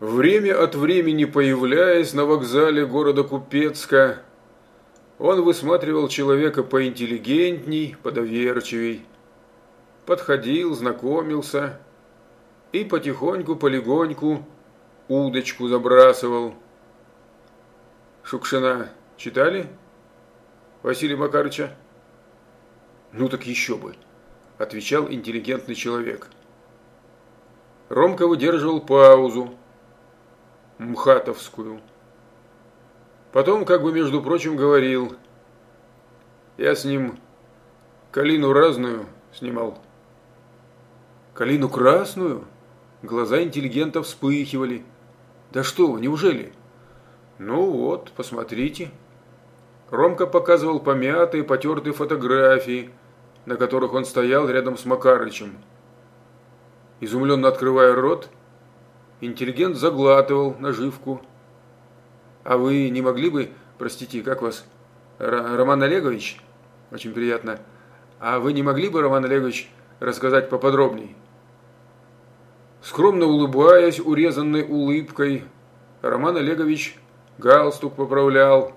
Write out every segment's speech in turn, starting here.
Время от времени появляясь на вокзале города Купецка, он высматривал человека поинтеллигентней, подоверчивей. Подходил, знакомился и потихоньку, полегоньку удочку забрасывал. Шукшина читали? Василия Макарыча? Ну так еще бы, отвечал интеллигентный человек. Ромка выдерживал паузу, мхатовскую. Потом, как бы между прочим, говорил, я с ним калину разную снимал. Калину красную? Глаза интеллигента вспыхивали. Да что вы, неужели? Ну вот, посмотрите. Ромка показывал помятые, потертые фотографии, на которых он стоял рядом с Макарычем. Изумленно открывая рот, интеллигент заглатывал наживку. А вы не могли бы, простите, как вас, Р Роман Олегович? Очень приятно. А вы не могли бы, Роман Олегович, рассказать поподробней? Скромно улыбаясь, урезанной улыбкой, Роман Олегович галстук поправлял.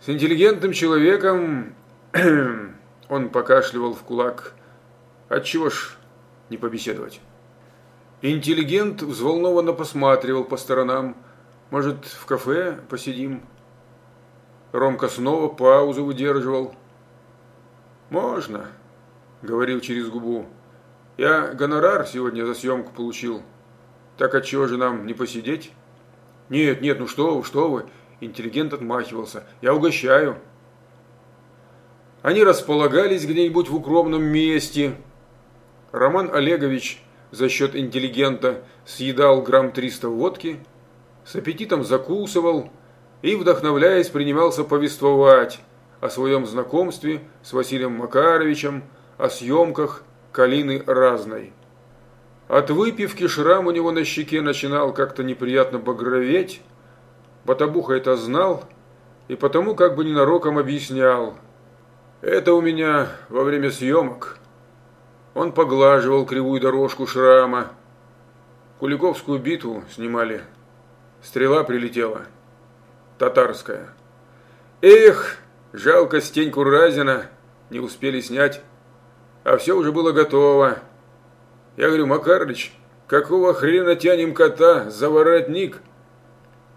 С интеллигентным человеком он покашливал в кулак. Отчего ж не побеседовать? Интеллигент взволнованно посматривал по сторонам. Может, в кафе посидим? Ромка снова паузу выдерживал. «Можно», — говорил через губу. «Я гонорар сегодня за съемку получил. Так отчего же нам не посидеть?» «Нет, нет, ну что вы, что вы!» Интеллигент отмахивался. «Я угощаю!» Они располагались где-нибудь в укромном месте. Роман Олегович за счет интеллигента съедал грамм 300 водки, с аппетитом закусывал и, вдохновляясь, принимался повествовать о своем знакомстве с Василием Макаровичем, о съемках «Калины разной». От выпивки шрам у него на щеке начинал как-то неприятно багроветь. Батабуха это знал и потому как бы ненароком объяснял. Это у меня во время съемок. Он поглаживал кривую дорожку шрама. Куликовскую битву снимали. Стрела прилетела. Татарская. Эх, жалко Стеньку Разина, не успели снять. А все уже было готово. Я говорю, Макарыч, какого хрена тянем кота за воротник?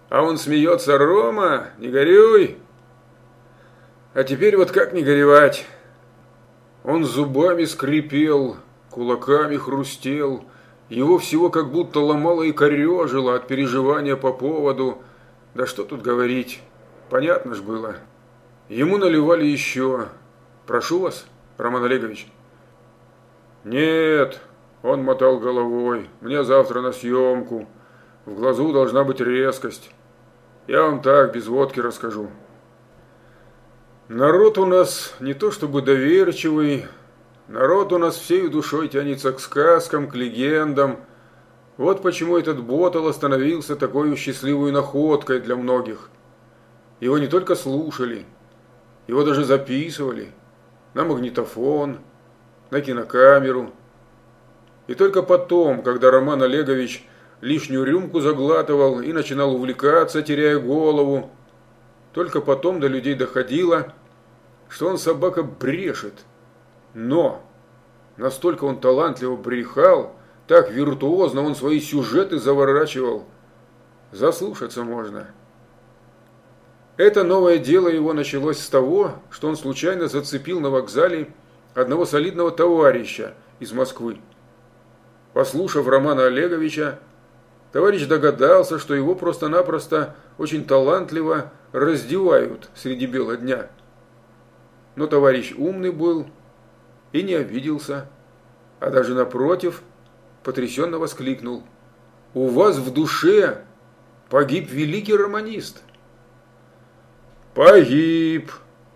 А он смеется, Рома, не горюй. А теперь вот как не горевать? Он зубами скрипел, кулаками хрустел, его всего как будто ломало и корежило от переживания по поводу. Да что тут говорить, понятно ж было. Ему наливали еще. Прошу вас, Роман Олегович. Нет, он мотал головой. Мне завтра на съемку. В глазу должна быть резкость. Я вам так, без водки расскажу. Народ у нас не то чтобы доверчивый, народ у нас всей душой тянется к сказкам, к легендам. Вот почему этот ботал остановился такой счастливой находкой для многих. Его не только слушали, его даже записывали на магнитофон, на кинокамеру – и только потом, когда Роман Олегович лишнюю рюмку заглатывал и начинал увлекаться, теряя голову, только потом до людей доходило, что он собака брешет. Но настолько он талантливо брехал, так виртуозно он свои сюжеты заворачивал. Заслушаться можно. Это новое дело его началось с того, что он случайно зацепил на вокзале одного солидного товарища из Москвы. Послушав Романа Олеговича, товарищ догадался, что его просто-напросто очень талантливо раздевают среди бела дня. Но товарищ умный был и не обиделся, а даже напротив потрясенно воскликнул. «У вас в душе погиб великий романист!» «Погиб!»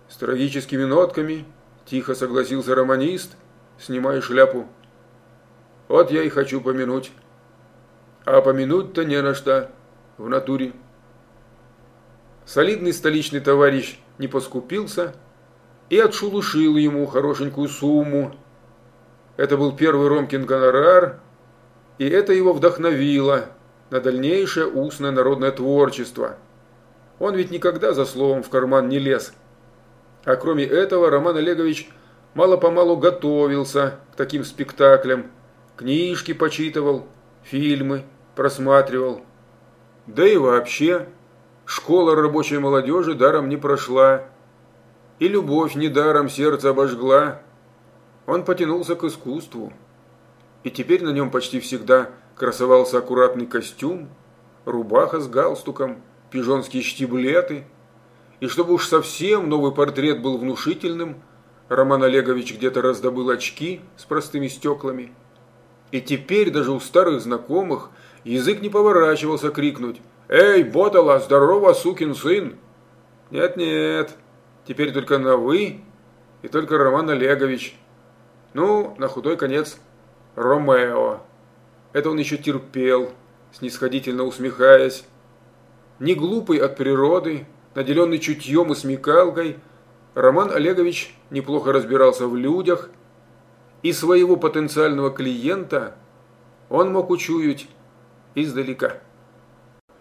С трагическими нотками тихо согласился романист, снимая шляпу. Вот я и хочу помянуть. А помянуть-то не на что в натуре. Солидный столичный товарищ не поскупился и отшелушил ему хорошенькую сумму. Это был первый Ромкин гонорар, и это его вдохновило на дальнейшее устное народное творчество. Он ведь никогда за словом в карман не лез. А кроме этого Роман Олегович мало-помалу готовился к таким спектаклям, книжки почитывал, фильмы просматривал. Да и вообще, школа рабочей молодежи даром не прошла, и любовь недаром сердце обожгла. Он потянулся к искусству, и теперь на нем почти всегда красовался аккуратный костюм, рубаха с галстуком, пижонские штиблеты. И чтобы уж совсем новый портрет был внушительным, Роман Олегович где-то раздобыл очки с простыми стеклами. И теперь даже у старых знакомых язык не поворачивался крикнуть «Эй, Ботала, здорово, сукин сын!» Нет-нет, теперь только на «вы» и только Роман Олегович. Ну, на худой конец, Ромео. Это он еще терпел, снисходительно усмехаясь. Не глупый от природы, наделенный чутьем и смекалкой, Роман Олегович неплохо разбирался в людях, и своего потенциального клиента он мог учуять издалека.